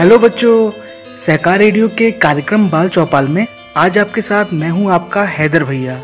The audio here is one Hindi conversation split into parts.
हेलो बच्चों, सहकार रेडियो के कार्यक्रम बाल चौपाल में आज आपके साथ मैं हूँ आपका हैदर भैया।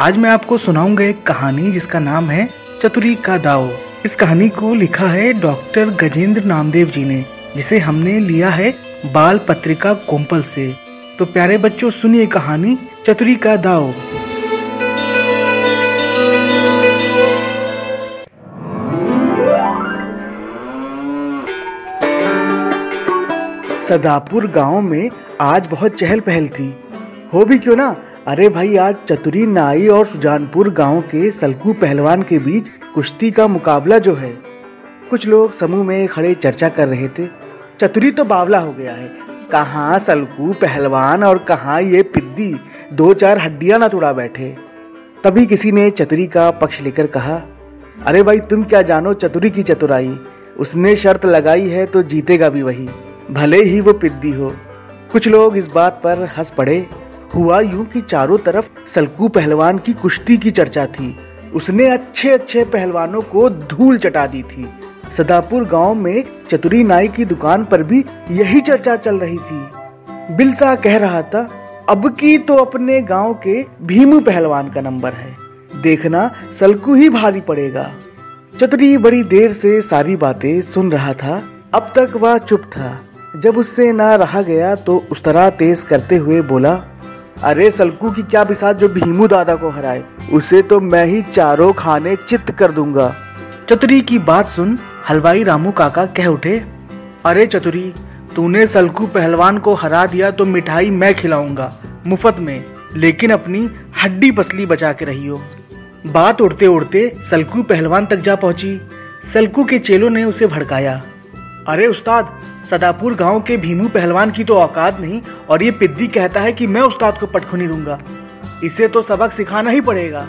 आज मैं आपको सुनाऊँगा एक कहानी जिसका नाम है चतुरी का दाव। इस कहानी को लिखा है डॉक्टर गजेंद्र नामदेव जी ने, जिसे हमने लिया है बाल पत्रिका कोम्पल से। तो प्यारे बच्चों, सुनिए कहानी चतुरी का दाव। सदापुर गाँव में आज बहुत चहल पहल थी। हो भी क्यों ना? अरे भाई, आज चतुरी नाई और सुजानपुर गाँव के सलकू पहलवान के बीच कुश्ती का मुकाबला जो है। कुछ लोग समूह में खड़े चर्चा कर रहे थे। चतुरी तो बावला हो गया है। कहाँ सलकू पहलवान और कहाँ ये पिद्दी? दो चार हड्डियाँ ना तुड़ा बैठे। तभी किसी ने चतुरी का पक्ष लेकर कहा, अरे भाई, तुम क्या जानो चतुरी की चतुराई? उसने शर्त लगाई है तो जीतेगा भी वही। भले ही वो पिद्दी हो। कुछ लोग इस बात पर हंस पड़े। हुआ यूँ कि चारों तरफ़ सलकू पहलवान की कुश्ती की चर्चा थी। उसने अच्छे अच्छे पहलवानों को धूल चटा दी थी। सदापुर गाँव में चतुरी नाई की दुकान पर भी यही चर्चा चल रही थी। बिलसा कह रहा था, अब की तो अपने गाँव के भीमू पहलवान का नंबर है। देखना, सलकू ही भारी पड़ेगा। चतुरी बड़ी देर से सारी बातें सुन रहा था। अब तक वह चुप था। जब उससे ना रहा गया तो उस तरह तेज करते हुए बोला, अरे, सलकू की क्या बिसात जो भीमू दादा को हराए? उसे तो मैं ही चारों खाने चित्त कर दूँगा। चतुरी की बात सुन हलवाई रामू काका कह उठे, अरे चतुरी, तूने सलकू पहलवान को हरा दिया तो मिठाई मैं खिलाऊँगा, मुफ़्त में, लेकिन अपनी हड्डी पसली बचा के रहियो बात उड़ते उड़ते सलकू पहलवान तक जा पहुँची। सलकू के चेलों ने उसे भड़काया, अरे उस्ताद सदापुर गाँव के भीमू पहलवान की तो औकात नहीं, और ये पिद्दी कहता है कि मैं उस्ताद को पटखुनी दूँगा। इसे तो सबक सिखाना ही पड़ेगा।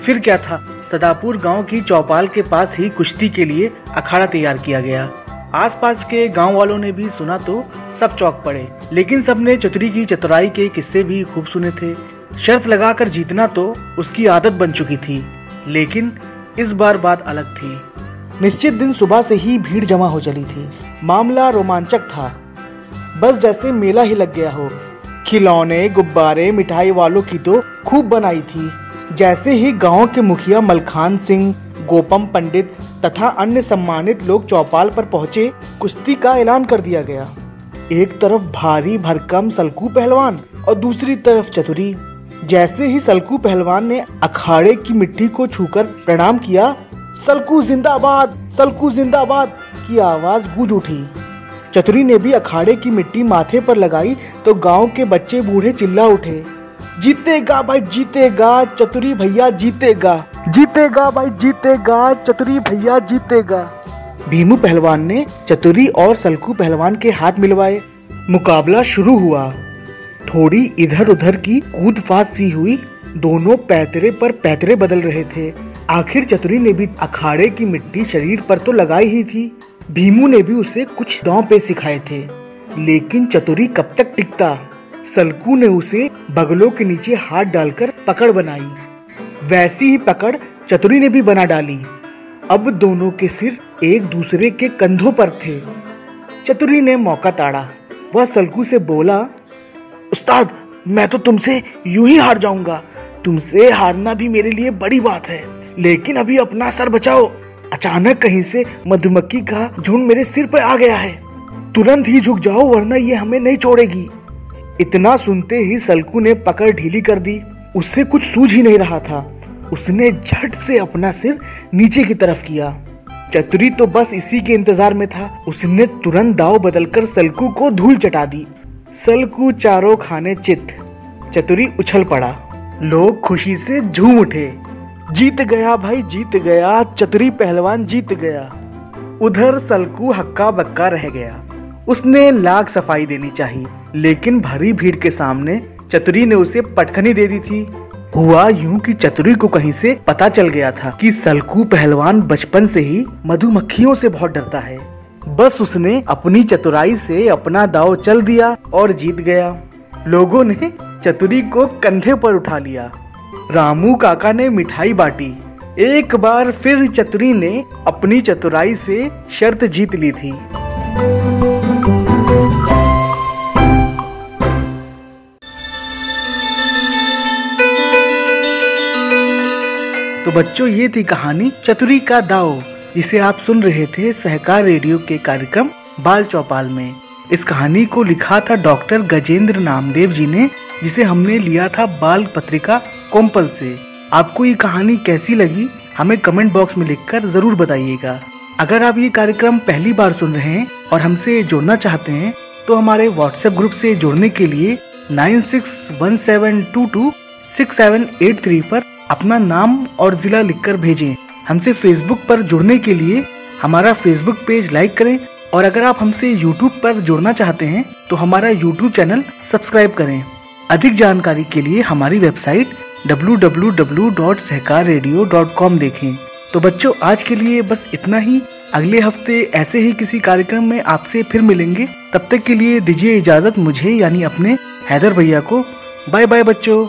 फिर क्या था? सदापुर गाँव की चौपाल के पास ही कुश्ती के लिए अखाड़ा तैयार किया गया। आसपास के गाँव वालों ने भी सुना तो सब चौक पड़े, लेकिन सबने चतुरी की चतुराई के किस्से भी खूब सुने थे। शर्त लगाकर जीतना तो उसकी आदत बन चुकी थी, लेकिन इस बार बात अलग थी। निश्चित दिन सुबह से ही भीड़ जमा हो चली थी। मामला रोमांचक था। बस जैसे मेला ही लग गया हो। खिलौने, गुब्बारे, मिठाई वालों की तो खूब बनाई थी। जैसे ही गाँव के मुखिया मलखान सिंह, गोपम पंडित तथा अन्य सम्मानित लोग चौपाल पर पहुँचे, कुश्ती का ऐलान कर दिया गया। एक तरफ़ भारी भरकम सलकू पहलवान और दूसरी तरफ़ चतुरी। जैसे ही सलकू पहलवान ने अखाड़े की मिट्टी को छूकर प्रणाम किया, सलकू जिंदाबाद सलकू जिंदाबाद। की आवाज़ गूंज उठी। चतुरी ने भी अखाड़े की मिट्टी माथे पर लगाई तो गाँव के बच्चे बूढ़े चिल्ला उठे। जीतेगा भाई, जीतेगा, चतुरी भैया जीतेगा। जीतेगा भाई, जीतेगा, चतुरी भैया जीतेगा। भीमू पहलवान ने चतुरी और सलकू पहलवान के हाथ मिलवाए। मुकाबला शुरू हुआ। थोड़ी इधर उधर की कूद फात सी हुई। दोनों पैतरे पर पैतरे बदल रहे थे। आखिर चतुरी ने भी अखाड़े की मिट्टी शरीर पर तो लगाई ही थी। भीमू ने भी उसे कुछ दांव पे सिखाए थे, लेकिन चतुरी कब तक टिकता? सलकू ने उसे बगलों के नीचे हाथ डालकर पकड़ बनाई। वैसी ही पकड़ चतुरी ने भी बना डाली। अब दोनों के सिर एक दूसरे के कंधों पर थे। चतुरी ने मौका ताड़ा। वह सलकू से बोला, उस्ताद, मैं तो तुमसे यूँ ही हार जाऊँगा। तुमसे हारना भी मेरे लिए बड़ी बात है, लेकिन अभी अपना सर बचाओ। अचानक कहीं से मधुमक्खी का झुंड मेरे सिर पर आ गया है। तुरंत ही झुक जाओ, वरना ये हमें नहीं छोड़ेगी। इतना सुनते ही सलकू ने पकड़ ढीली कर दी। उससे कुछ सूझ ही नहीं रहा था। उसने झट से अपना सिर नीचे की तरफ़ किया। चतुरी तो बस इसी के इंतज़ार में था। उसने तुरंत दाव बदलकर सलकू को धूल चटा दी। सलकू चारों खाने चित चतुरी उछल पड़ा। लोग खुशी से झूम उठे। जीत गया भाई, जीत गया। चतुरी पहलवान जीत गया। उधर सलकू हक्का बक्का रह गया। उसने लाख सफ़ाई देनी चाहिए, लेकिन भरी भीड़ के सामने चतुरी ने उसे पटखनी दे दी थी। हुआ यूँ कि चतुरी को कहीं से पता चल गया था कि सलकू पहलवान बचपन से ही मधुमक्खियों से बहुत डरता है। बस उसने अपनी चतुराई से अपना दाव चल दिया और जीत गया। लोगों ने चतुरी को कंधे पर उठा लिया। रामू काका ने मिठाई बांटी। एक बार फिर चतुरी ने अपनी चतुराई से शर्त जीत ली थी। तो बच्चों, ये थी कहानी चतुरी का दाव, जिसे आप सुन रहे थे सहकार रेडियो के कार्यक्रम बाल चौपाल में। इस कहानी को लिखा था डॉक्टर गजेंद्र नामदेव जी ने, जिसे हमने लिया था बाल पत्रिका कोम्पल से। आपको ये कहानी कैसी लगी, हमें कमेंट बॉक्स में लिखकर ज़रूर बताइएगा। अगर आप ये कार्यक्रम पहली बार सुन रहे हैं और हमसे जुड़ना चाहते हैं तो हमारे व्हाट्सएप ग्रुप से जुड़ने के लिए nine six one seven two two six seven eight three पर अपना नाम और जिला लिखकर भेजें। हमसे फेसबुक पर जुड़ने के लिए हमारा फेसबुक पेज लाइक करें और अगर आप हमसे यूट्यूब पर जुड़ना चाहते हैं तो हमारा यूट्यूब चैनल सब्सक्राइब करें। अधिक जानकारी के लिए हमारी वेबसाइट www.सहकाररेडियो.com देखें। तो बच्चों, आज के लिए बस इतना ही। अगले हफ़्ते ऐसे ही किसी कार्यक्रम में आपसे फिर मिलेंगे। तब तक के लिए दीजिए इजाज़त मुझे यानी अपने हैदर भैया को। बाय बाय बच्चों।